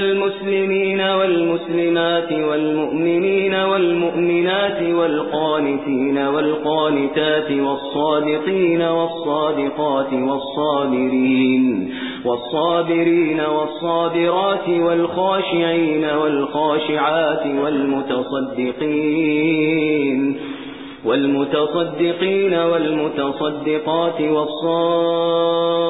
المسلمين والمسلمات والمؤمنين والمؤمنات والقانتين والقانتات والصادقين والصادقات والصابرين والصابرين والصابرات والخاشعين والخاشعات والمتصدقين والمتصدقين والمتصدقات والصائمين